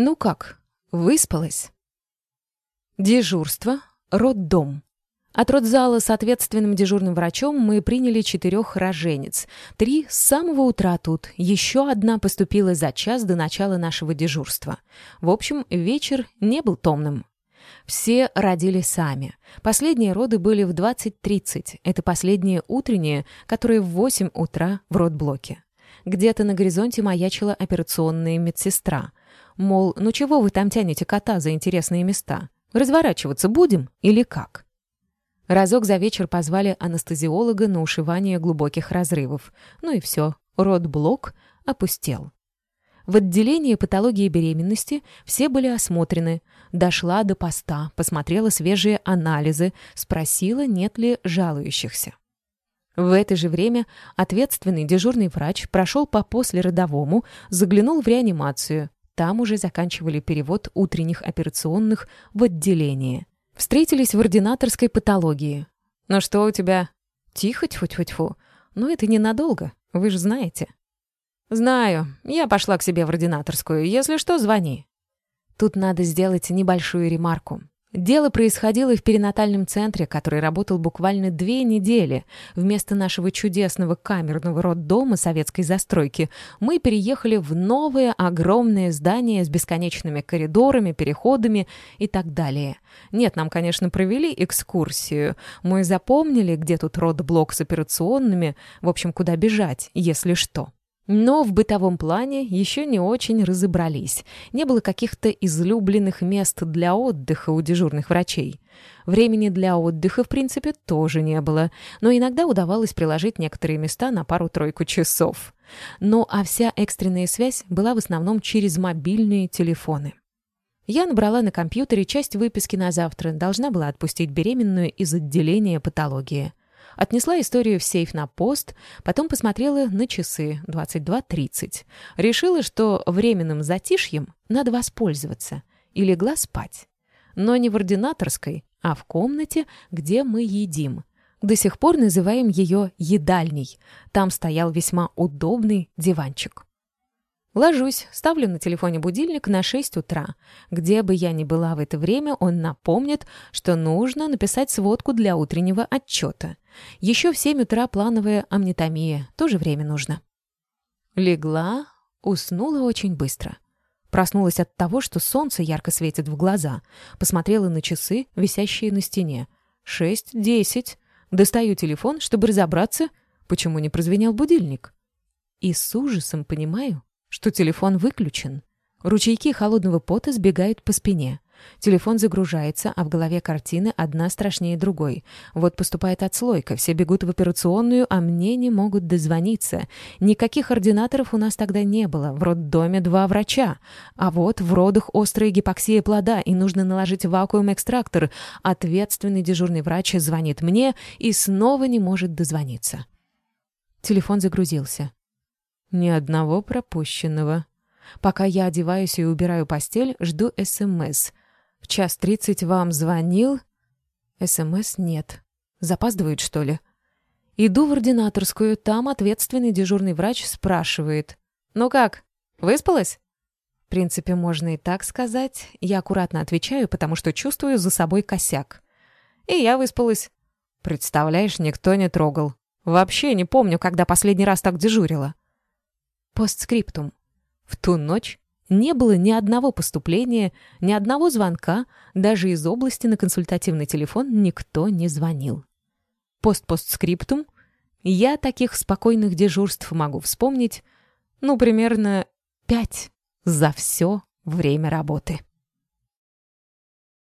Ну как, выспалась? Дежурство, роддом. От родзала с ответственным дежурным врачом мы приняли четырех роженец. Три с самого утра тут, еще одна поступила за час до начала нашего дежурства. В общем, вечер не был томным. Все родили сами. Последние роды были в 20.30. Это последние утренние, которые в 8 утра в родблоке. Где-то на горизонте маячила операционная медсестра. Мол, ну чего вы там тянете кота за интересные места? Разворачиваться будем или как? Разок за вечер позвали анестезиолога на ушивание глубоких разрывов. Ну и все, родблок опустел. В отделении патологии беременности все были осмотрены. Дошла до поста, посмотрела свежие анализы, спросила, нет ли жалующихся. В это же время ответственный дежурный врач прошел по послеродовому, заглянул в реанимацию. Там уже заканчивали перевод утренних операционных в отделение. Встретились в ординаторской патологии. «Ну что у тебя?» «Тихо, тьфу-тьфу-тьфу. Но это ненадолго, вы же знаете». «Знаю. Я пошла к себе в ординаторскую. Если что, звони». Тут надо сделать небольшую ремарку. Дело происходило в перинатальном центре, который работал буквально две недели. Вместо нашего чудесного камерного роддома советской застройки мы переехали в новое огромное здание с бесконечными коридорами, переходами и так далее. Нет, нам, конечно, провели экскурсию. Мы запомнили, где тут родблок с операционными, в общем, куда бежать, если что. Но в бытовом плане еще не очень разобрались. Не было каких-то излюбленных мест для отдыха у дежурных врачей. Времени для отдыха, в принципе, тоже не было, но иногда удавалось приложить некоторые места на пару-тройку часов. Ну а вся экстренная связь была в основном через мобильные телефоны. Я набрала на компьютере часть выписки на завтра, должна была отпустить беременную из отделения патологии. Отнесла историю в сейф на пост, потом посмотрела на часы 22.30. Решила, что временным затишьем надо воспользоваться, и легла спать. Но не в ординаторской, а в комнате, где мы едим. До сих пор называем ее «едальней». Там стоял весьма удобный диванчик. Ложусь, ставлю на телефоне будильник на 6 утра. Где бы я ни была в это время, он напомнит, что нужно написать сводку для утреннего отчета. Еще в 7 утра плановая амнитомия, тоже время нужно. Легла, уснула очень быстро. Проснулась от того, что солнце ярко светит в глаза. Посмотрела на часы, висящие на стене. Шесть, десять. Достаю телефон, чтобы разобраться, почему не прозвенел будильник. И с ужасом понимаю, что телефон выключен. Ручейки холодного пота сбегают по спине. Телефон загружается, а в голове картины одна страшнее другой. Вот поступает отслойка, все бегут в операционную, а мне не могут дозвониться. Никаких ординаторов у нас тогда не было, в роддоме два врача. А вот в родах острая гипоксия плода, и нужно наложить вакуум-экстрактор. Ответственный дежурный врач звонит мне и снова не может дозвониться. Телефон загрузился. Ни одного пропущенного. Пока я одеваюсь и убираю постель, жду СМС. В час тридцать вам звонил? СМС нет. Запаздывают, что ли? Иду в ординаторскую, там ответственный дежурный врач спрашивает. «Ну как, выспалась?» В принципе, можно и так сказать. Я аккуратно отвечаю, потому что чувствую за собой косяк. И я выспалась. Представляешь, никто не трогал. Вообще не помню, когда последний раз так дежурила. Постскриптум. В ту ночь не было ни одного поступления, ни одного звонка, даже из области на консультативный телефон никто не звонил. Пост-постскриптум. Я таких спокойных дежурств могу вспомнить, ну, примерно пять за все время работы.